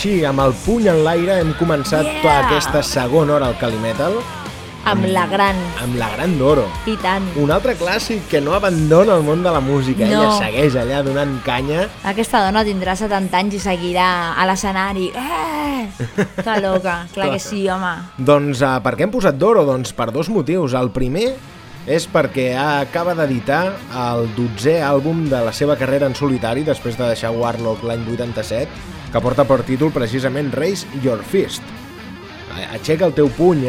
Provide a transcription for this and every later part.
Així, amb el puny en l'aire, hem començat yeah! tota aquesta segona hora al Calimetal. Amb la gran. Amb la gran d'oro. I tant. Un altre clàssic que no abandona el món de la música. No. Ella segueix allà donant canya. Aquesta dona tindrà 70 anys i seguirà a l'escenari. Eh! Que loca. Clar que sí, home. Doncs uh, per què hem posat d'oro? Doncs per dos motius. El primer és perquè acaba d'editar el 12è àlbum de la seva carrera en solitari després de deixar Warlock l'any 87 que porta per títol precisament Raise Your Fist. Aixeca el teu puny,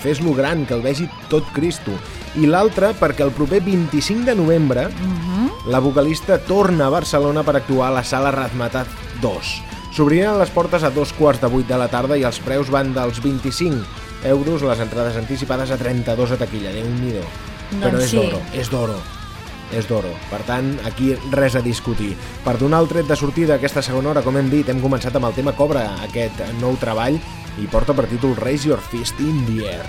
fes-lo gran, que el vegi tot Cristo. I l'altre perquè el proper 25 de novembre uh -huh. la vocalista torna a Barcelona per actuar a la sala Razmetat 2. S'obriran les portes a dos quarts de vuit de la tarda i els preus van dels 25 euros les entrades anticipades a 32 a taquilla, déu nhi doncs Però és sí. d'oro, és d'oro és d'oro. Per tant, aquí res a discutir. Per donar el tret de sortida aquesta segona hora, com hem dit, hem començat amb el tema Cobra, aquest nou treball, i porta per títol Raise Your Fist in the Air.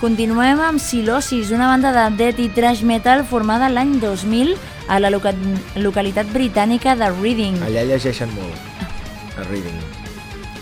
Continuem amb Silosis, una banda de death i trash metal formada l'any 2000 a la loca localitat britànica de Reading. Allà llegeixen molt, a Reading.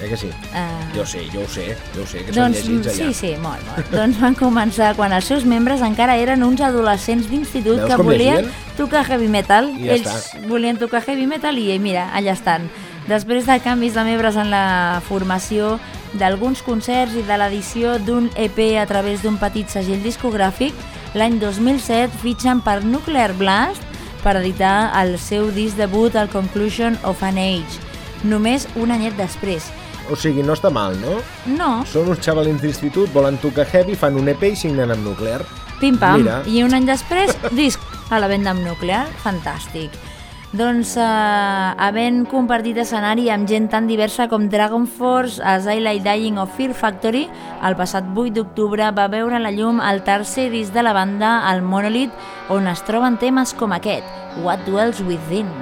Eh que sí? Eh, Jo sé, jo ho sé, jo ho sé, que són doncs, llegits allà. sí, sí, molt, molt. doncs van començar quan els seus membres encara eren uns adolescents d'institut que volien llegien? tocar heavy metal. I ja Ells està. volien tocar heavy metal i mira, allà estan. Després de canvis de membres en la formació, d'alguns concerts i de l'edició d'un EP a través d'un petit segell discogràfic, l'any 2007 fitxen per Nuclear Blast per editar el seu disc debut al Conclusion of an Age, només un anyet després. O sigui, no està mal, no? No, Són uns xavalins d'institut, volen tocar heavy, fan un EP i signen amb Nuclear. pim-pam, Mira. i un any després, disc a la venda amb Nuclear, fantàstic. Doncs, eh, havent compartit escenari amb gent tan diversa com Dragon Force, Azylai Dying o Fear Factory, el passat 8 d'octubre va veure la llum el tercer disc de la banda, el Monolith, on es troben temes com aquest, What Dwells Within.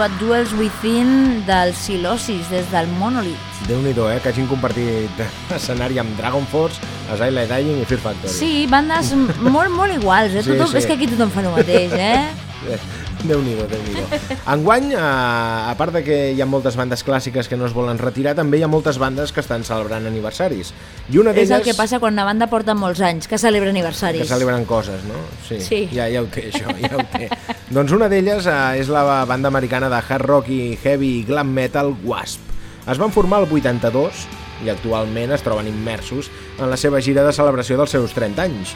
What Duels Within del Silosis, des del Monolith. déu nhi eh? Que hagin compartit escenari amb Dragon Force, Asylum Dying i Fear Factory. Sí, bandes molt, molt iguals, eh? Sí, Tothom, sí. És que aquí tothom fa el mateix, eh? Déu-n'hi-do, déu nhi déu Enguany, eh, a part de que hi ha moltes bandes clàssiques que no es volen retirar, també hi ha moltes bandes que estan celebrant aniversaris. I una És el que passa quan una banda porta molts anys, que celebra aniversaris. Que celebren coses, no? Sí, Sí. Ja, ja ho té, això, ja ho té. doncs una d'elles eh, és la banda americana de hard rock i heavy i glam metal Wasp. Es van formar el 82 i actualment es troben immersos en la seva gira de celebració dels seus 30 anys.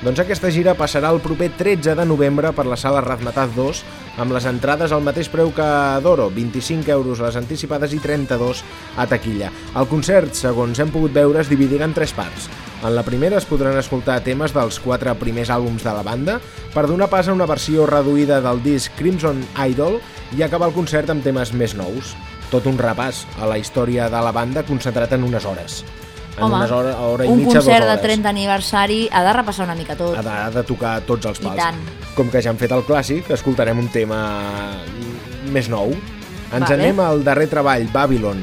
Doncs aquesta gira passarà el proper 13 de novembre per la sala Razmataz 2 amb les entrades al mateix preu que Doro, 25 euros les anticipades i 32 a taquilla. El concert, segons hem pogut veure, es dividirà en tres parts. En la primera es podran escoltar temes dels quatre primers àlbums de la banda per donar pas a una versió reduïda del disc Crimson Idol i acabar el concert amb temes més nous. Tot un repàs a la història de la banda concentrat en unes hores. En Home, unes hora, hora i un mitja, concert de hores 30 aniversari ha de repassar una mica tot. ha de, ha de tocar tots els I pals. tant. Com que ja han fet el clàssic, escoltarem un tema més nou. Ens Vale. anem al darrer treball, Babylon,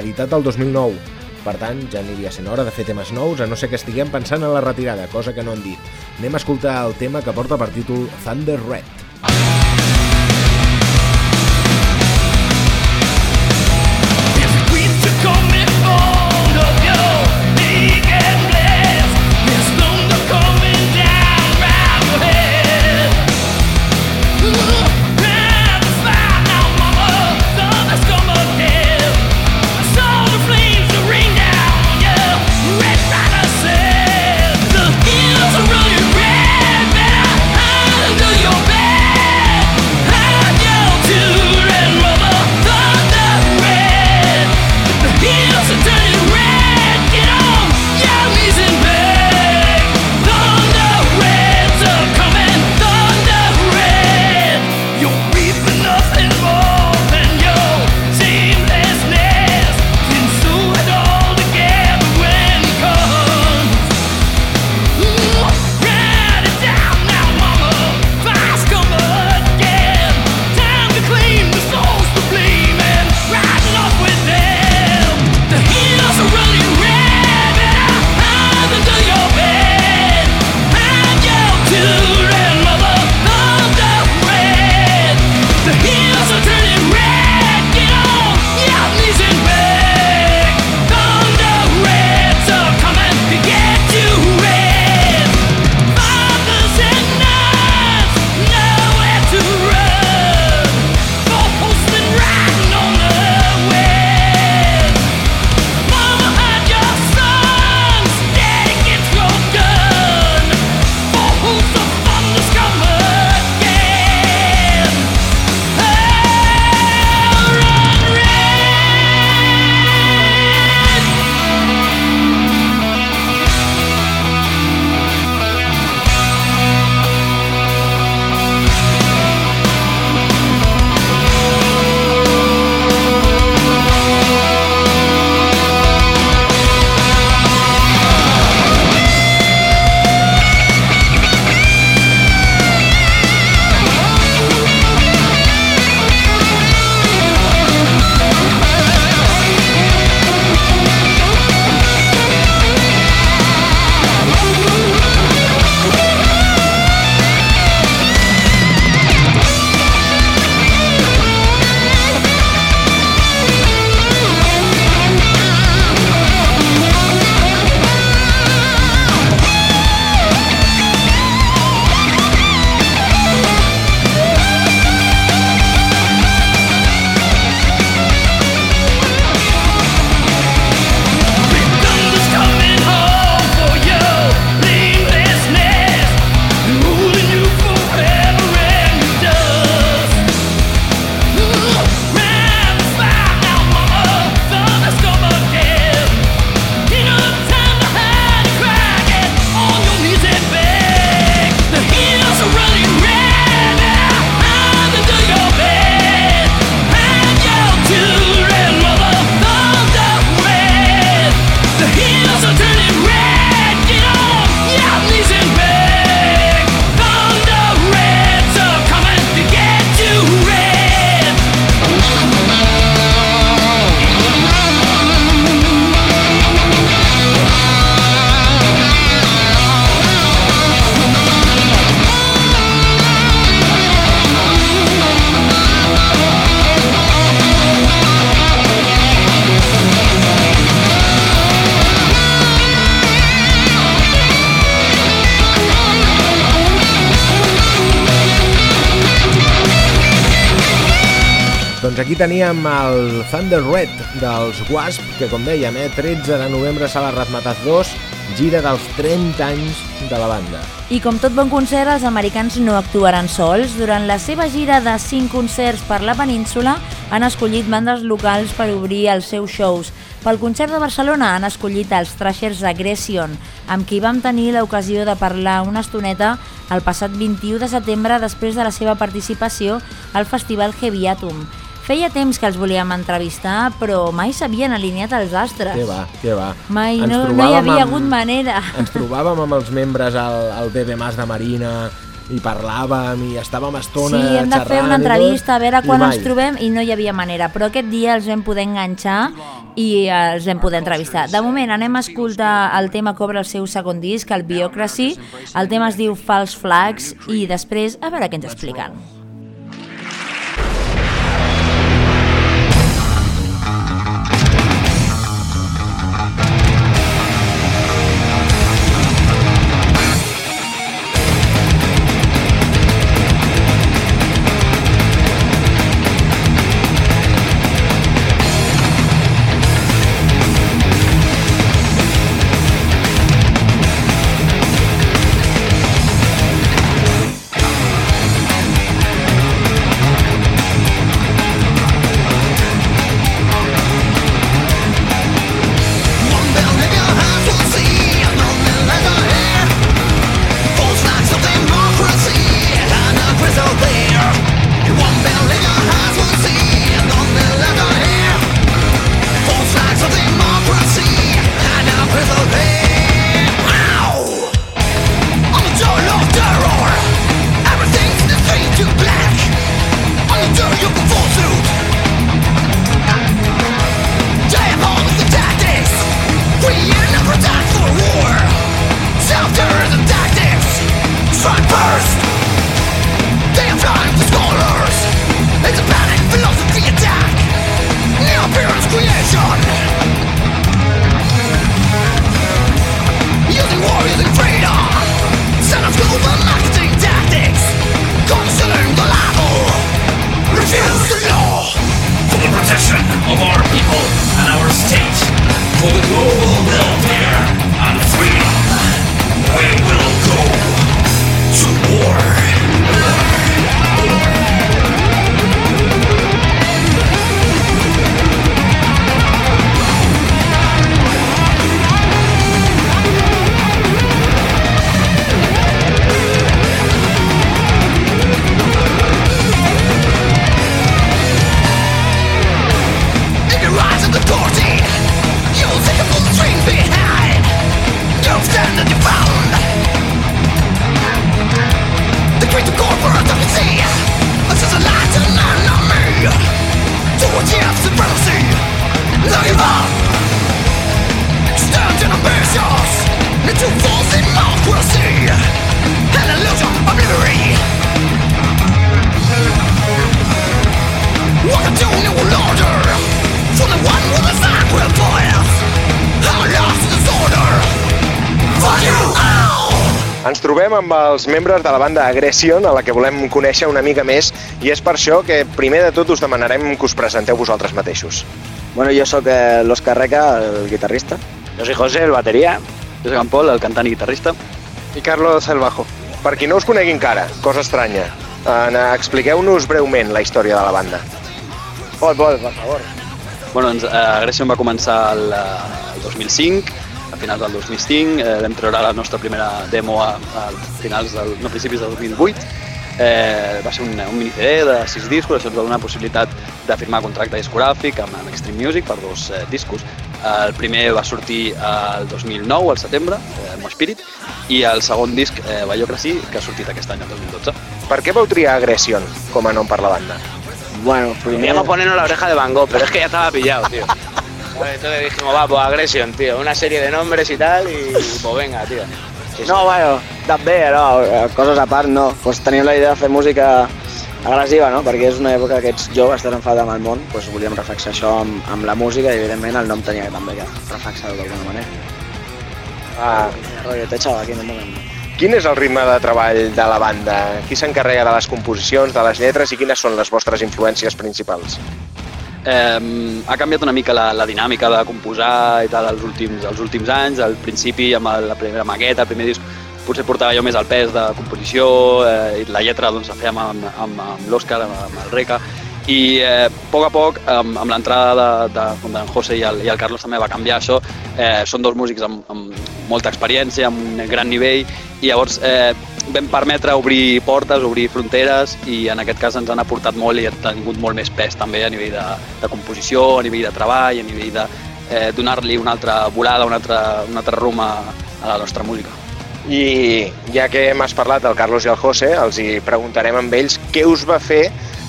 editat el 2009. Per tant, ja aniria sent hora de fer temes nous, a no ser que estiguem pensant en la retirada, cosa que no han dit. Anem a escoltar el tema que porta per títol Thunder Red. Aquí teníem el Thunder Red dels Wasp, que com dèiem, eh, 13 de novembre a la Razmataz 2, gira dels 30 anys de la banda. I com tot bon concert, els americans no actuaran sols. Durant la seva gira de 5 concerts per la península, han escollit bandes locals per obrir els seus shows. Pel concert de Barcelona han escollit els Thrashers Aggression, amb qui vam tenir l'ocasió de parlar una estoneta el passat 21 de setembre després de la seva participació al Festival Heaviatum. Feia temps que els volíem entrevistar, però mai s'havien alineat els astres. Què va, què va. Mai, Ens no, no hi havia amb- hagut manera. Ens trobàvem amb els membres al, al BB Mas de Marina i parlàvem i estàvem estona Sí, hem de fer una entrevista a veure quan mai. ens trobem i no hi havia manera, però aquest dia els vam poder enganxar i eh, els vam poder entrevistar. De moment anem a escoltar el tema que obre el seu segon disc, el Biocracy, el tema es diu False Flags i després a veure què ens expliquen. Amb els membres de la banda Aggression, a la que volem conèixer una mica més, i és per això que primer de tot us demanarem que us presenteu vosaltres mateixos. Bueno, yo soy eh, l'Òscar Reca, el guitarrista. Yo soy José, el batería. Yo soy Paul, el cantant i guitarrista. I Carlos el bajo. Per qui no us conegui encara, cosa estranya, en, expliqueu-nos breument la història de la banda. Pol, Pol, por favor. Bueno, doncs, eh, Aggression va començar el, eh, el 2005, a finals del 2005, eh, vam treure la nostra primera demo a, a finals del, no, a principis del 2008. Eh, va ser un, un mini CD de sis discos, això ens va donar la possibilitat de firmar contracte discogràfic amb, amb Extreme Music per dos eh, discos. El primer va sortir el 2009, al setembre, eh, Mo Spirit, i el segon disc, eh, Biocracy, que ha sortit aquest any, el 2012. Per què vau triar Aggression com a nom per la banda? Bueno, Queríamos ponernos la oreja de Van Gogh, pero es que ya estaba pillado, tío. Vale, entonces dijimos, va, pues Aggression, tío. Una serie de nombres y tal, y pues venga, tío. Sí, sí. No, bueno, també, no, coses a part, no. Pues teníem la idea de fer música agressiva, no? Perquè és una època que ets jove, estàs enfadat amb el món, doncs volíem reflexar això amb, amb la música i evidentment el nom tenia també que reflexar-ho d'alguna manera. Ah, Rotllo, t'he xavat aquí en un moment. quin és el ritme de treball de la banda? Qui s'encarrega de les composicions, de les lletres i quines són les vostres influències principals? Eh, ha canviat una mica la, la dinàmica de composar i tal els últims, els últims anys. Al principi, amb la primera maqueta, el primer disc, potser portava jo més el pes de composició eh, i la lletra doncs, la fèiem amb, amb, amb l'Òscar, amb, amb el Reca, i eh, a poc a poc, amb, amb l'entrada de, de, d'en José i el, i el Carlos també va canviar això. Eh, són dos músics amb, amb molta experiència, amb un gran nivell, i llavors eh, vam permetre obrir portes, obrir fronteres, i en aquest cas ens han aportat molt i ha tingut molt més pes també a nivell de, de composició, a nivell de treball, a nivell de eh, donar-li una altra volada, un altre, un altre rum a, a la nostra música. I ja que m'has parlat del Carlos i el José, els hi preguntarem amb ells què us va fer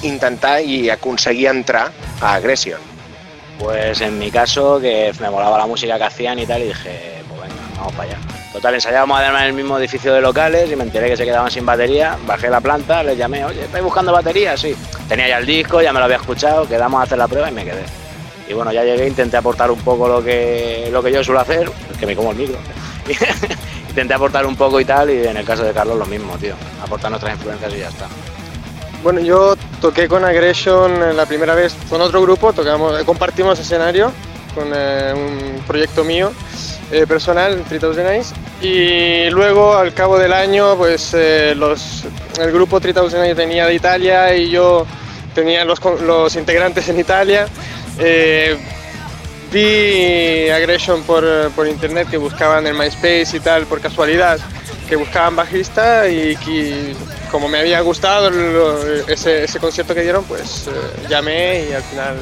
intentar i aconseguir entrar a Aggression. Pues en mi caso, que me molaba la música que hacían y tal, y dije, pues venga, vamos para allá. Total, ensayábamos además en el mismo edificio de locales y me enteré que se quedaban sin batería. Bajé la planta, les llamé, oye, ¿estáis buscando batería? Sí. Tenía ya el disco, ya me lo había escuchado, quedamos a hacer la prueba y me quedé. Y bueno, ya llegué, intenté aportar un poco lo que, lo que yo suelo hacer, que me como el micro. intenté aportar un poco y tal, y en el caso de Carlos lo mismo, tío. Aportar nuestras influencias y ya está. Bueno, yo toqué con Aggression la primera vez con otro grupo, tocamos, eh, compartimos escenario con eh, un proyecto mío eh, personal, 3000 Eyes, y luego al cabo del año, pues los, el grupo 3000 Eyes venía de Italia y yo tenía los, los integrantes en Italia. Vi Aggression por, por internet que buscaban en MySpace y tal, por casualidad, que buscaban bajista y que como me había gustado lo- ese, ese concierto que dieron, pues eh, llamé y al final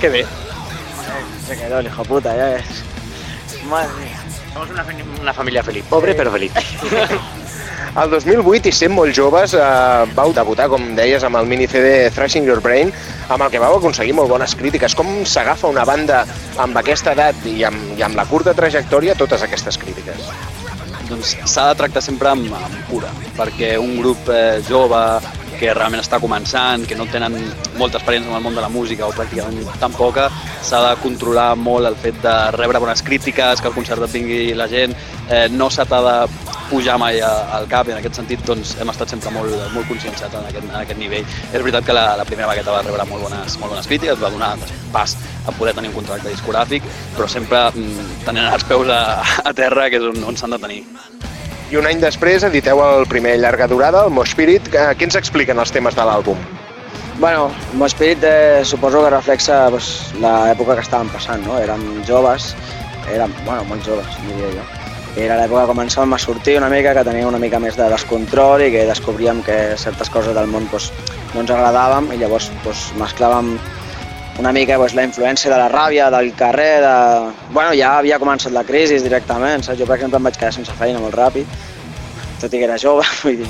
quedé. Se quedó el hijo puta, ya es. Madre mía. Somos una, una familia feliz. Pobre pero feliz. El 2008, i sent molt joves, eh, vau debutar, com deies, amb el mini CD Thrashing Your Brain, amb el que vau aconseguir molt bones crítiques. Com s'agafa una banda amb aquesta edat i amb, i amb la curta trajectòria totes aquestes crítiques? doncs s'ha de tractar sempre amb, amb cura, perquè un grup eh, jove que realment està començant, que no tenen molta experiència en el món de la música o pràcticament tan poca, s'ha de controlar molt el fet de rebre bones crítiques, que el concert et vingui la gent, eh, no se t'ha de pujar mai al cap i en aquest sentit doncs, hem estat sempre molt, molt conscienciats en aquest, en aquest nivell. És veritat que la, la primera maqueta va rebre molt bones, molt bones crítiques, va donar pas a poder tenir un contracte discogràfic, però sempre mm, tenint els peus a, a terra, que és on, on s'han de tenir. I un any després editeu el primer llarga durada, el Mosh Spirit. Eh, Què ens expliquen els temes de l'àlbum? Bueno, Mo Spirit eh, suposo que reflexa pues, l'època que estàvem passant, no? Érem joves, érem, bueno, molt joves, diria jo. Era l'època que començàvem a sortir una mica, que teníem una mica més de descontrol i que descobríem que certes coses del món pues, no ens agradàvem i llavors pues, mesclàvem una mica pues, la influència de la ràbia, del carrer, de... Bueno, ja havia començat la crisi directament, saps? Jo, per exemple, em vaig quedar sense feina molt ràpid, tot i que era jove, vull dir,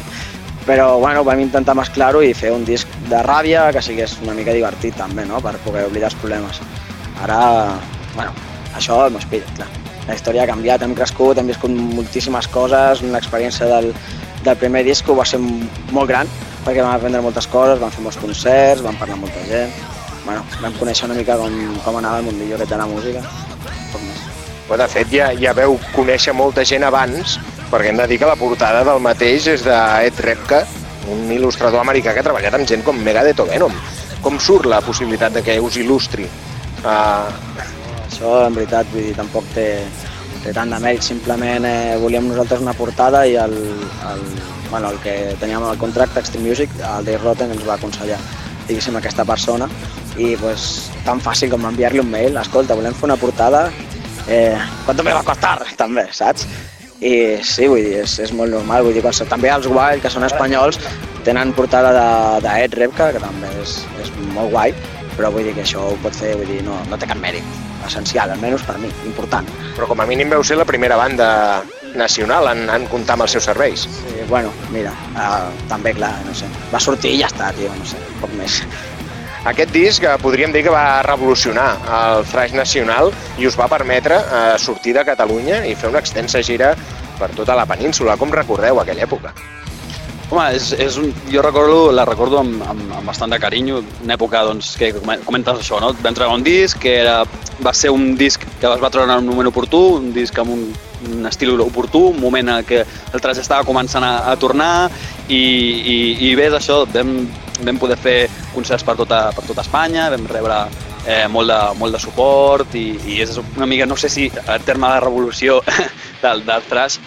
però bueno, vam intentar mesclar-ho i fer un disc de ràbia que sigués una mica divertit també, no? per poder oblidar els problemes. Ara, bueno, això spirit, clar. La història ha canviat, hem crescut, hem viscut moltíssimes coses, l'experiència del, del primer disc va ser molt gran, perquè vam aprendre moltes coses, vam fer molts concerts, vam parlar amb molta gent, bueno, vam conèixer una mica com, com anava el mundillo aquest de la música. Però de fet ja, ja veu conèixer molta gent abans, perquè hem de dir que la portada del mateix és d'Ed Repka, un il·lustrador americà que ha treballat amb gent com Megadeth o Venom. Com surt la possibilitat de que us il·lustri? Uh, Això, en veritat, vull dir, tampoc té, té tant de mèrit. Simplement eh, volíem nosaltres una portada i el, el, bueno, el que teníem el contracte Extreme Music, el Dave Rotten, ens va aconsellar diguéssim, aquesta persona i pues, tan fàcil com enviar-li un mail escolta, volem fer una portada eh, ¿cuánto me va a costar? també, saps? i sí, vull dir, és, és molt normal vull dir, quan, també els Wild, que són espanyols tenen portada d'Ed de, Ed Repka que també és, és molt guai però vull dir que això ho pot fer, vull dir, no, no té cap mèrit essencial, almenys per mi, important però com a mínim veu ser la primera banda nacional en, en comptar amb els seus serveis. Sí, bueno, mira, uh, també, clar, no sé, va sortir i ja està, tio, no sé, poc més. Aquest disc eh, podríem dir que va revolucionar el thrash nacional i us va permetre eh, sortir de Catalunya i fer una extensa gira per tota la península. Com recordeu aquella època? Home, és, és un, jo recordo, la recordo amb, amb, amb bastant de carinyo, una època doncs, que comen- comentes això, no? Vam treure un disc que era, va ser un disc que es va treure en un moment oportú, un disc amb un, un estil oportú, un moment en què el traç estava començant a, a tornar i, i, i és això, vam, vam poder fer concerts per tota, per tota Espanya, vam rebre eh, molt, de, molt de suport i, i és una mica, no sé si en terme de revolució del, del thrash,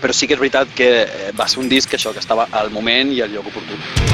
però sí que és veritat que eh, va ser un disc que això, que estava al moment i al lloc oportú.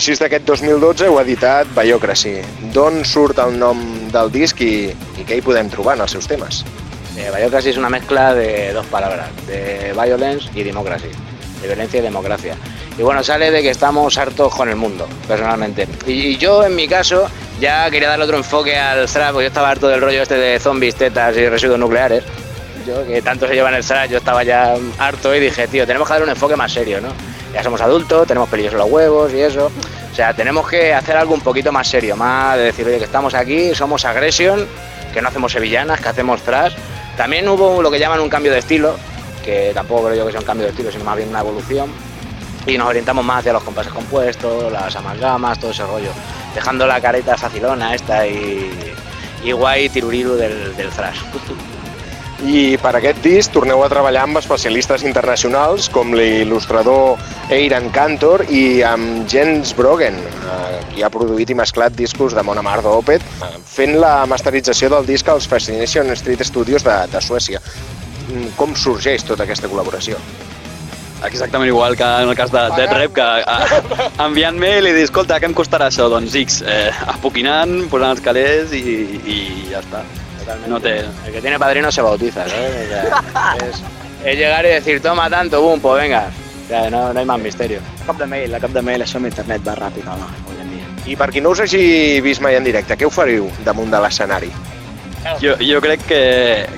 Inicis d'aquest 2012 heu editat Biocracy. D'on surt el nom del disc i, i què hi podem trobar en els seus temes? Eh, Biocracy es una mezcla de dos palabras, de violence y democracy, de violencia y democracia. Y bueno, sale de que estamos hartos con el mundo, personalmente. Y, y yo, en mi caso, ya quería darle otro enfoque al thrash, porque yo estaba harto del rollo este de zombies, tetas y residuos nucleares. Que tanto se lleva en el thrash, yo estaba ya harto y dije, tío, tenemos que darle un enfoque más serio, ¿no? Ya somos adultos, tenemos pelillos los huevos y eso. O sea, tenemos que hacer algo un poquito más serio, más de decir, oye, que estamos aquí, somos Aggression, que no hacemos sevillanas, que hacemos thrash. También hubo lo que llaman un cambio de estilo, que tampoco creo yo que sea un cambio de estilo, sino más bien una evolución. Y nos orientamos más hacia los compases compuestos, las amalgamas, todo ese rollo. Dejando la careta facilona esta i, i guai tiruriru del, del. I per aquest disc torneu a treballar amb especialistes internacionals com l'il·lustrador Eiran Cantor i amb Jens Brogen, eh, qui ha produït i mesclat discos de Mona Mar d'Opet, eh, fent la masterització del disc als Fascination Street Studios de, de Suècia. Mm, Com sorgeix tota aquesta col·laboració? exactament igual que en el cas de Dead Rep, que a, enviant mail i dir, escolta, què em costarà això? Doncs X, eh, apoquinant, posant els calés i, i ja està. No té... El que tiene padrino se bautiza, ¿sabes? O sea, es, es llegar y decir, toma tanto, boom, pues venga. Sea, no, no hay más misterio. A cap de mail, a cap de mail, això amb internet va ràpid, home, avui en dia. I per qui no us hagi vist mai en directe, què oferiu damunt de l'escenari? Jo, jo crec que,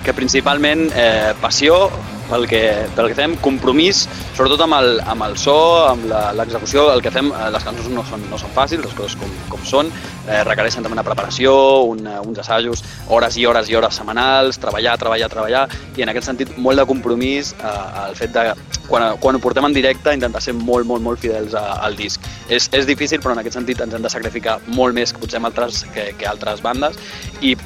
que principalment eh, passió pel que, pel que fem, compromís, sobretot amb el, amb el so, amb l'execució, el que fem, eh, les cançons no són, no són fàcils, les coses com, com són, eh, requereixen també una preparació, una, uns assajos, hores i hores i hores setmanals, treballar, treballar, treballar, i en aquest sentit molt de compromís eh, al fet de, quan, quan ho portem en directe, intentar ser molt, molt, molt fidels a, al disc. És, és difícil, però en aquest sentit ens hem de sacrificar molt més que potser altres, que, que altres bandes, i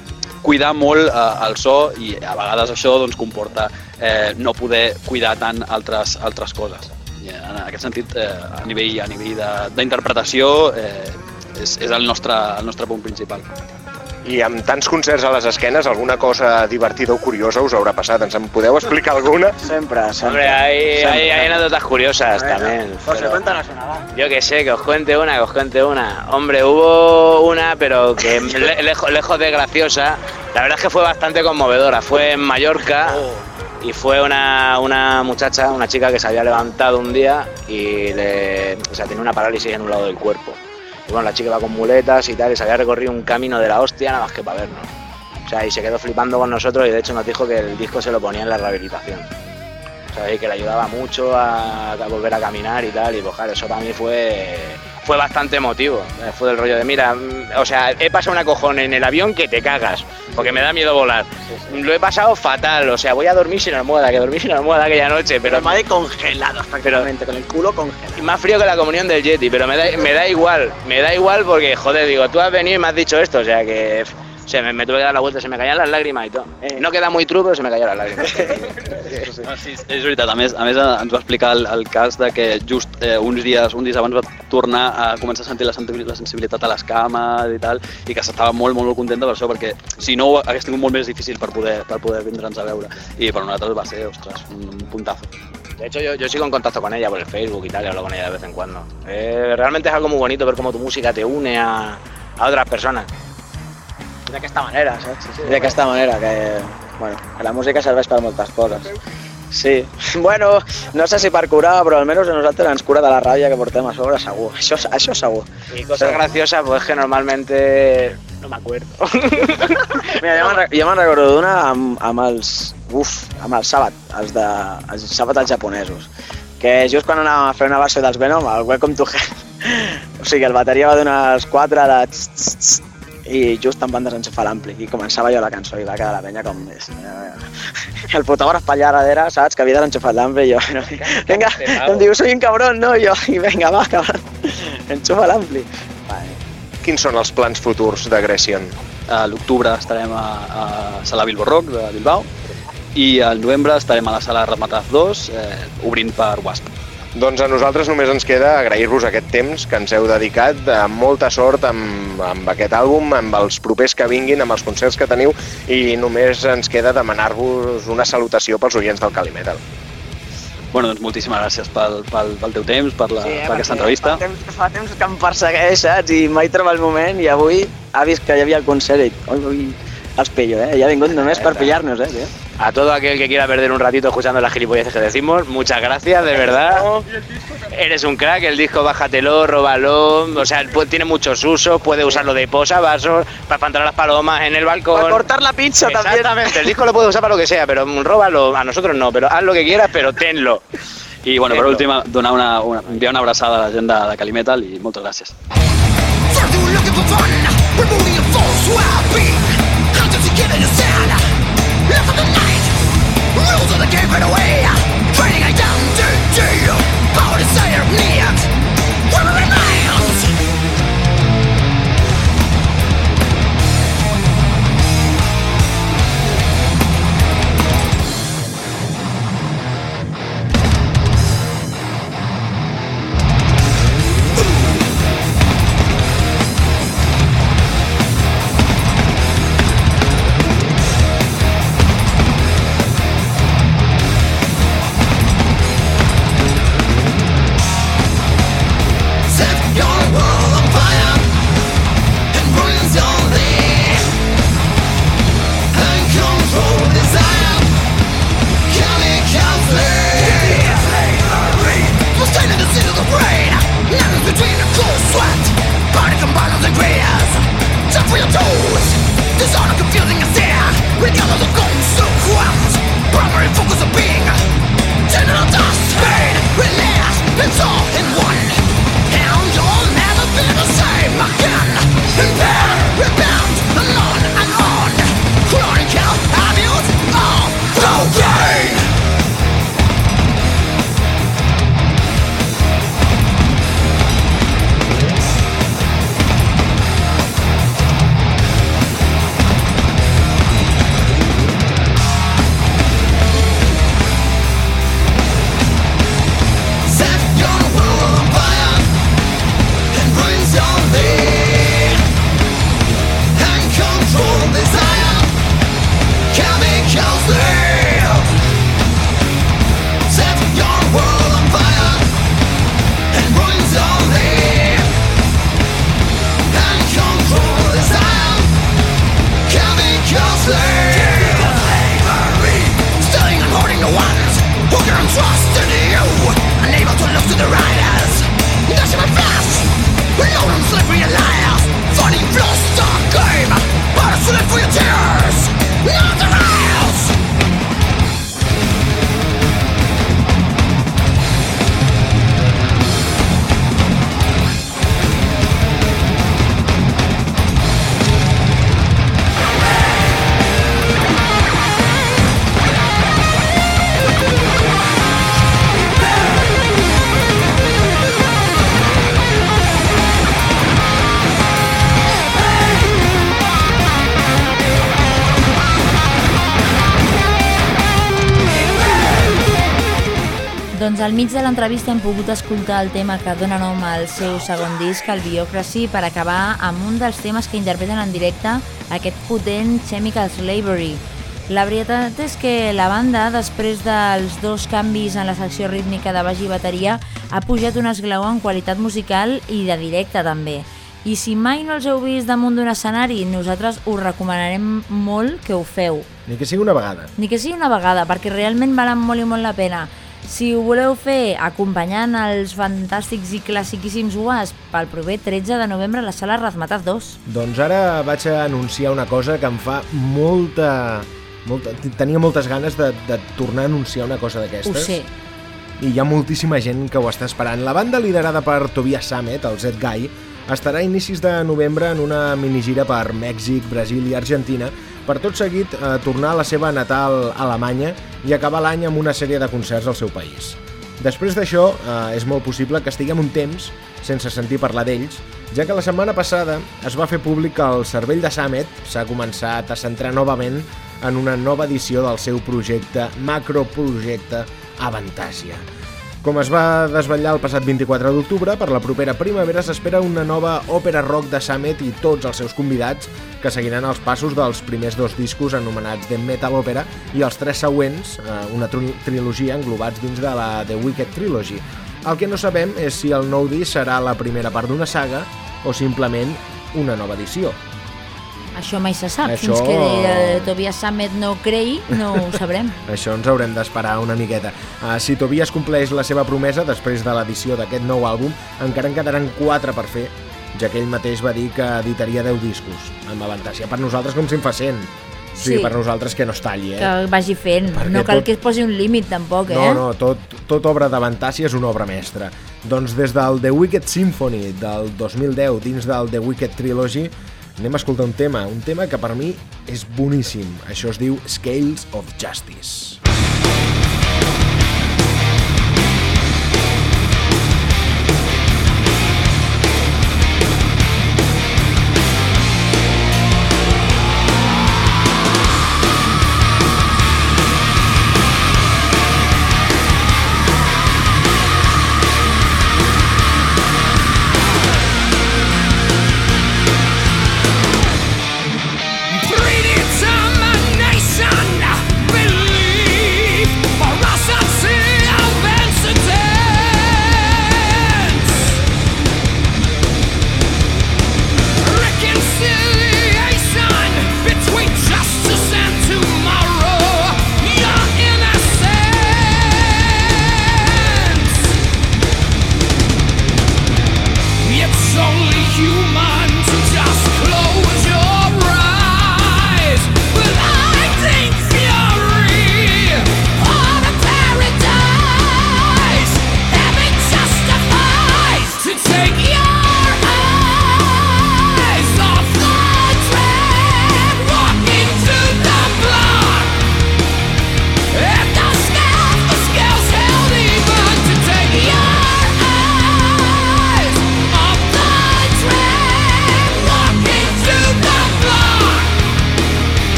cuidar molt eh, el so i a vegades això doncs, comporta eh, no poder cuidar tant altres, altres coses. I en aquest sentit, eh, a nivell, a nivell d'interpretació, eh, és, és el, nostre, el nostre punt principal. I amb tants concerts a les esquenes, alguna cosa divertida o curiosa us haurà passat? Ens en podeu explicar alguna? Sempre, sempre. Hombre, hay, Sempre. hay, hay anécdotas curiosas también. José, pero- cuéntanos una, va. Yo que sé, que os cuente una, que os cuente una. Hombre, hubo una, pero que le- lejos, lejos de graciosa, la verdad es que fue bastante conmovedora. Fue en Mallorca y fue una, una muchacha, una chica que se había levantado un día y le, o sea, tenía una parálisis en un lado del cuerpo. Bueno, la chica iba con muletas y tal, y se había recorrido un camino de la hostia nada más que para vernos. O sea, y se quedó flipando con nosotros y de hecho nos dijo que el disco se lo ponía en la rehabilitación. O sea, y que le ayudaba mucho a, volver a caminar y tal. Y pues eso para mí fue, fue bastante emotivo. Eh, Fue del rollo de, mira, mm, o sea, he pasado una cojón en el avión que te cagas, porque me da miedo volar. Lo he pasado fatal, o sea, voy a dormir sin almohada, que dormí sin almohada aquella noche, pero Pero madre congelado prácticamente, con el culo congelado. más frío que la comunión del Yeti, pero me da, me da igual, me da igual porque, joder, digo, tú has venido y me has dicho esto, o sea que... O sea, me, me tuve que dar la vuelta, se me caían las lágrimas y todo. Eh. No queda muy true, pero se me caían las lágrimas. No, sí, és veritat. A més, a més ens va explicar el, el cas de que just eh, uns dies uns dies abans va tornar a començar a sentir la, la sensibilitat a les cames i tal, i que s'estava molt, molt, molt contenta per això, perquè si no ho hagués tingut molt més difícil per poder, per poder vindre'ns a veure. I per nosaltres va ser, ostres, un puntazo. De hecho, yo, yo sigo en contacto con ella por el Facebook y tal, y hablo con ella de vez en cuando. Eh, realmente es algo muy bonito ver cómo tu música te une a, a otras personas. D'aquesta manera, saps? Sí, sí, D'aquesta manera, que, bueno, que la música serveix per moltes coses. Sí, bueno, no sé si per curar, però almenys a nosaltres ens cura de la ràbia que portem a sobre, segur. Això, això segur. Y cosas graciosas, pues que normalmente no me acuerdo. Mira, jo me'n me'n recordo d'una amb, amb els... Uf, amb el Sàbat, els de... els Sàbat els japonesos. Que just quan anàvem a fer una versió dels Venom, el Welcome to Hell, o sigui, el bateria va donar els quatre de... tss, tss, i just em van desenxufar l'ampli i començava jo la cançó i va quedar la penya com més. El fotògraf per allà darrere, saps, que havia desenxufat l'ampli i jo, no, vinga, em diu, soy un cabrón, no? I jo, i vinga, va, cabrón, enxufa l'ampli. Vale. Quins són els plans futurs d'Aggression? A l'octubre estarem a, a Sala Bilbo Rock de Bilbao i al novembre estarem a la sala Ramataz 2 eh, obrint per Wasp. Doncs a nosaltres només ens queda agrair-vos aquest temps que ens heu dedicat, eh, molta sort amb, amb aquest àlbum, amb els propers que vinguin, amb els concerts que teniu i només ens queda demanar-vos una salutació pels oients del Calimetal. Bueno, doncs moltíssimes gràcies pel, pel, pel teu temps, per, la, sí, per aquesta entrevista. Fa temps, fa temps que em persegueix, saps? I mai troba el moment i avui ha vist que hi havia el concert i ui, ui, els pillo, eh? I ha vingut només per pillar-nos, eh, tio? A todo aquel que quiera perder un ratito escuchando las gilipolleces que decimos, muchas gracias, de verdad. Eres un crack, el disco bájatelo, róbalo, o sea, tiene muchos usos, puede usarlo de posavasos, para espantar a las palomas en el balcón. Para cortar la pizza también. Exactamente, el disco lo puede usar para lo que sea, pero róbalo, a nosotros no, pero haz lo que quieras, pero tenlo. I bueno, per Tenlo. últim, donar una, una, enviar una abraçada a la gent de, de Calimetal i moltes gràcies. Mig de l'entrevista hem pogut escoltar el tema que dona nom al seu segon disc, el Biocracy, per acabar amb un dels temes que interpreten en directe aquest potent Chemical Slavery. La veritat és que la banda, després dels dos canvis en la secció rítmica de baix i bateria, ha pujat un esglaó en qualitat musical i de directe també. I si mai no els heu vist damunt d'un escenari, nosaltres us recomanarem molt que ho feu. Ni que sigui una vegada. Ni que sigui una vegada, perquè realment valen molt i molt la pena. Si ho voleu fer acompanyant els fantàstics i classiquíssims Wasp pel proper 13 de novembre a la sala Razmataz 2. Doncs ara vaig a anunciar una cosa que em fa molta... molta tenia moltes ganes de, de tornar a anunciar una cosa Ho d'aquestes. sé. I hi ha moltíssima gent que ho està esperant. La banda liderada per Tobias Sammet, el Z-Guy, estarà a inicis de novembre en una minigira per Mèxic, Brasil i Argentina per tot seguit eh, tornar a la seva natal Alemanya i acabar l'any amb una sèrie de concerts al seu país. Després d'això, eh, és molt possible que estiguem un temps sense sentir parlar d'ells, ja que la setmana passada es va fer públic que el cervell de Samet s'ha començat a centrar novament en una nova edició del seu projecte, macroprojecte Avantasia. Com es va desvetllar el passat 24 d'octubre, per la propera primavera s'espera una nova òpera rock de Samet i tots els seus convidats que seguiran els passos dels primers dos discos anomenats The Metal Opera i els tres següents, eh, una tri trilogia englobats dins de la The Wicked Trilogy. El que no sabem és si el nou disc serà la primera part d'una saga o simplement una nova edició. Això mai se sap. Això- Fins que eh, Tobias Sammet no creï, no ho sabrem. Això ens haurem d'esperar una miqueta. Uh, si Tobias compleix la seva promesa després de l'edició d'aquest nou àlbum, encara en quedaran 4 per fer, ja que ell mateix va dir que editaria 10 discos, amb avantatge per nosaltres com si en fa 100. Sí, Sí. per nosaltres que no es talli, eh? Que vagi fent. Perquè no cal tot- que es posi un límit, tampoc, eh? No, no, tot, tot obra d'Avantasia és una obra mestra. Doncs des del The Wicked Symphony del 2010 dins del The Wicked Trilogy anem a escoltar un tema, un tema que per mi és boníssim. Això es diu Scales of Justice.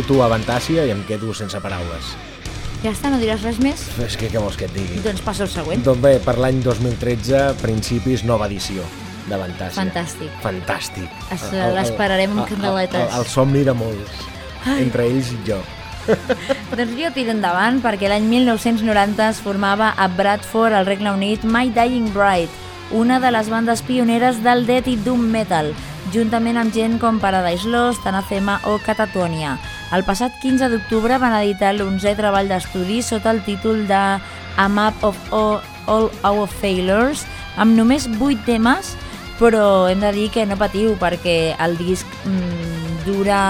Escolto Avantàcia i em quedo sense paraules. Ja està, no diràs res més? És que què vols que et digui? Doncs passa al següent. Doncs bé, per l'any 2013, principis, nova edició d'Avantàcia. Fantàstic. Fantàstic. El- el- l'esperarem amb el- candeletes. El, el, el somni de molts, Ai. entre ells i jo. Doncs jo tiro endavant perquè l'any 1990 es formava a Bradford, al Regne Unit, My Dying Bride, una de les bandes pioneres del Death i Doom Metal, juntament amb gent com Paradise Lost, Anathema o Catatonia. El passat 15 d'octubre van editar l'11è treball d'estudi sota el títol de A Map of All, All Our Failures, amb només 8 temes, però hem de dir que no patiu perquè el disc mm, dura...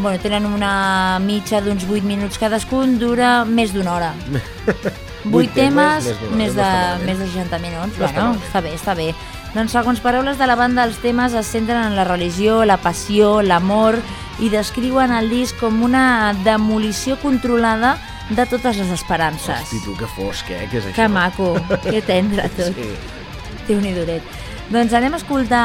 Bueno, tenen una mitja d'uns 8 minuts cadascun, dura més d'una hora. 8 Vuit temes, temes, més més de, més de 60 minuts. No bueno, està bé, està bé. Doncs segons paraules de la banda, els temes es centren en la religió, la passió, l'amor i descriuen el disc com una demolició controlada de totes les esperances. Hosti, tu, que fosc, eh? Què és això? Que maco, que tendre tot. Sí. déu nhi duret. Doncs anem a escoltar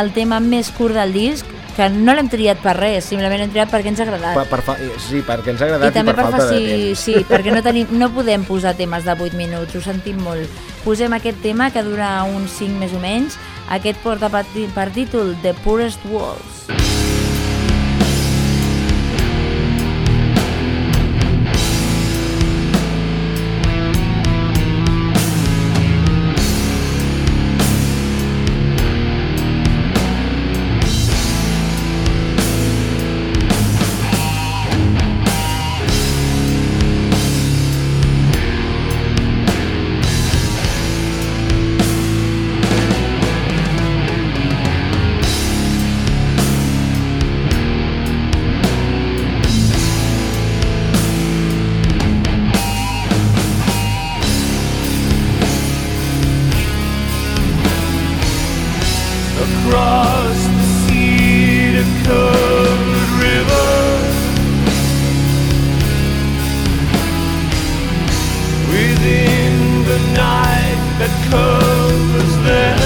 el tema més curt del disc, que no l'hem triat per res, simplement l'hem triat perquè ens ha agradat. Per, per fa... Sí, perquè ens ha agradat I també per, per falta de faci... temps. Sí, perquè no, tenim, no podem posar temes de 8 minuts, ho sentim molt. Posem aquest tema, que dura uns 5 més o menys. Aquest porta per títol The Poorest Walls. Within the night that covers them.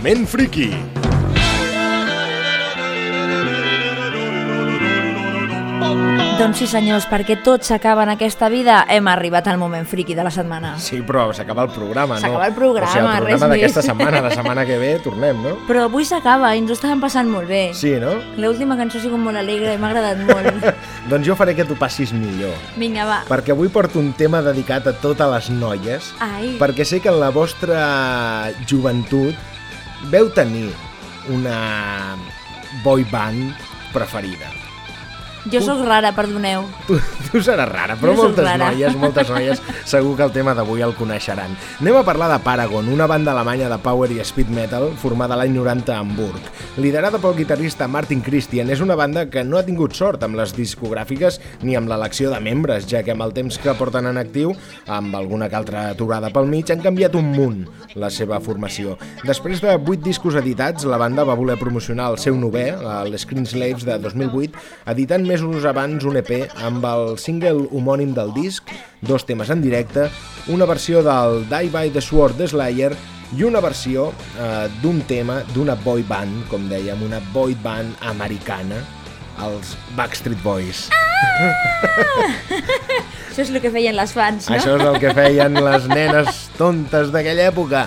Moment friki. Doncs sí senyors, perquè tot s'acaba en aquesta vida, hem arribat al moment friki de la setmana. Sí, però s'acaba el programa, no? S'acaba el programa, o sigui, el programa d'aquesta setmana, la setmana que ve tornem, no? Però avui s'acaba i ens ho estàvem passant molt bé. Sí, no? L'última cançó ha sigut molt alegre i m'ha agradat molt. Doncs jo faré que t'ho passis millor. Vinga, va. Perquè avui porto un tema dedicat a totes les noies, Ai, perquè sé que en la vostra joventut veu tenir una boy band preferida. Jo sóc rara, perdoneu. Tu, tu seràs rara, però Jo moltes rara. noies, moltes noies, segur que el tema d'avui el coneixeran. Anem a parlar de Paragon, una banda alemanya de power i speed metal formada l'any 90 a Hamburg. Liderada pel guitarrista Martin Christian, és una banda que no ha tingut sort amb les discogràfiques ni amb l'elecció de membres, ja que amb el temps que porten en actiu, amb alguna que altra aturada pel mig, han canviat un munt la seva formació. Després de 8 discos editats, la banda va voler promocionar el seu novè, el Screen Slaves de 2008, editant mesos abans un EP amb el single homònim del disc, dos temes en directe, una versió del Die by the Sword de Slayer i una versió eh, d'un tema d'una boy band, com dèiem, una boy band americana, els Backstreet Boys. Això és el que feien les fans, no? Això és el que feien les nenes tontes d'aquella època,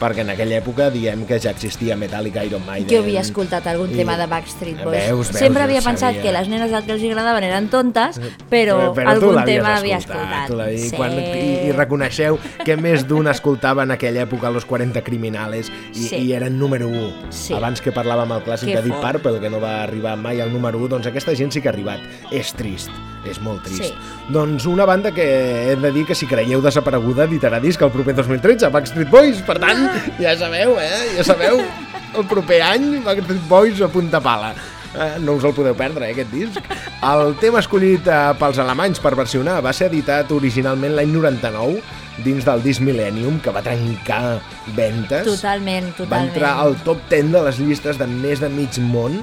perquè en aquella època diem que ja existia Metallica, Iron Maiden... Jo havia escoltat algun i- tema de Backstreet Boys. Veus, veus, Sempre havia pensat sabia. que les nenes del que els agradaven eren tontes, però, tu algun tema havia escoltat. Tu l'havies- Sí. quan, i, I reconeixeu que més d'un escoltava en aquella època Los 40 Criminales i, Sí. i eren número 1. Sí. Abans que parlàvem el clàssic Que de Deep. Purple, que no va arribar mai al número 1, doncs aquesta gent sí que ha arribat. És trist, és molt trist. Sí. Doncs una banda que hem de dir que si creieu desapareguda editarà disc el proper 2013, Backstreet Boys, per tant, ja sabeu, eh? Ja sabeu, el proper any Backstreet Boys a punta pala. Eh, no us el podeu perdre, eh, aquest disc. El tema escollit eh, pels alemanys per versionar va ser editat originalment l'any 99 dins del disc Millennium, que va trencar ventes. Totalment, Va totalment. entrar al top 10 de les llistes de més de mig món.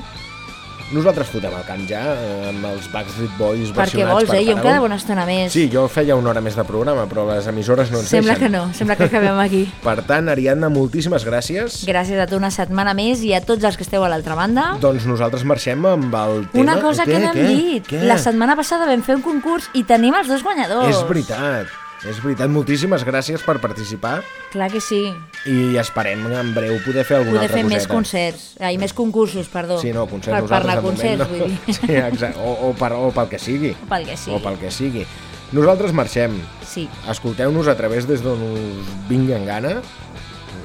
Nosaltres fotem el camp ja, eh, amb els Backstreet Boys Per què versionats vols, per eh? Jo em quedava una estona més. Sí, jo feia una hora més de programa, però les emissores no ens Sembla deixen. que no, sembla que acabem aquí. Per tant, Ariadna, moltíssimes gràcies. Gràcies a tu una setmana més i a tots els que esteu a l'altra banda. Doncs nosaltres marxem amb el tema... Una cosa que Què, no hem què? dit. Què? La setmana passada vam fer un concurs i tenim els dos guanyadors. És veritat, és veritat. Moltíssimes gràcies per participar Clar que sí. i esperem en breu poder fer alguna Poder altra fer més coseta. concerts. Ai, més concursos, perdó. Sí, no, concerts per, per nosaltres anar a de moment concerts, no. vull dir. Sí, exacte. O, o, per, o pel que sigui. O pel que sigui. O pel que sigui. Nosaltres marxem. Sí. Escolteu-nos a través des d'on us vingui en gana.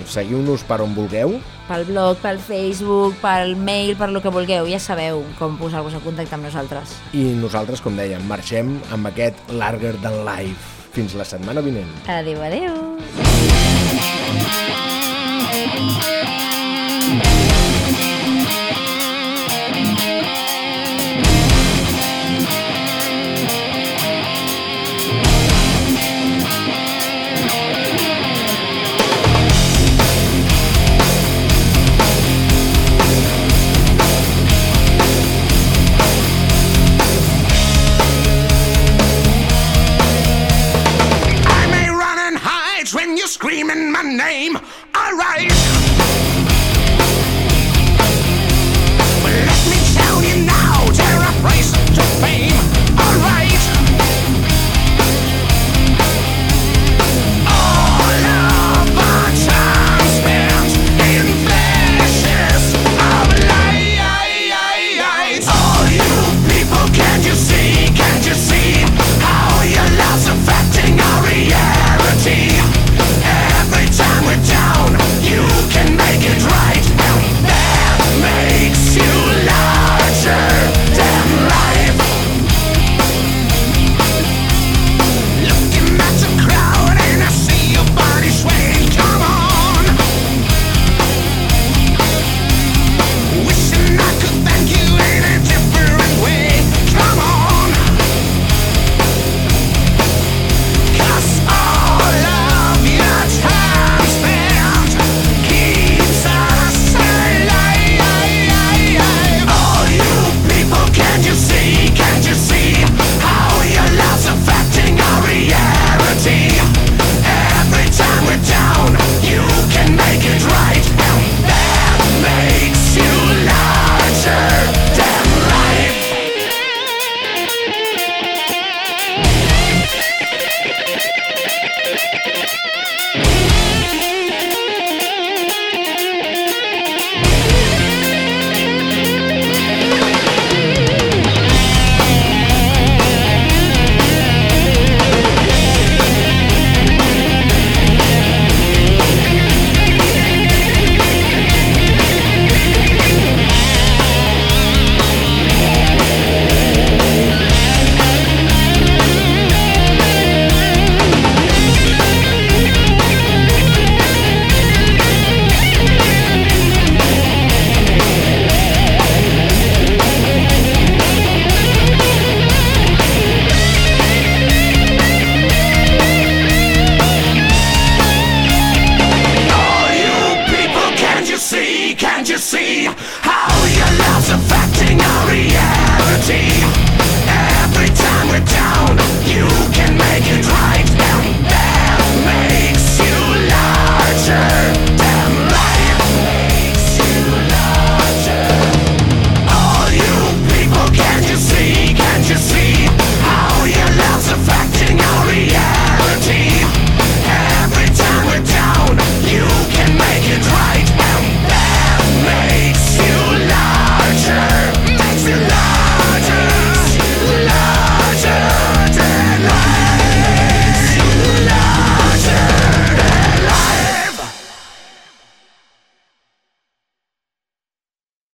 Seguiu-nos per on vulgueu. Pel blog, pel Facebook, pel mail, per lo que vulgueu. Ja sabeu com posar-vos en contacte amb nosaltres. I nosaltres, com dèiem, marxem amb aquest Larger Than Life. Fins la setmana vinent. Adéu, adéu.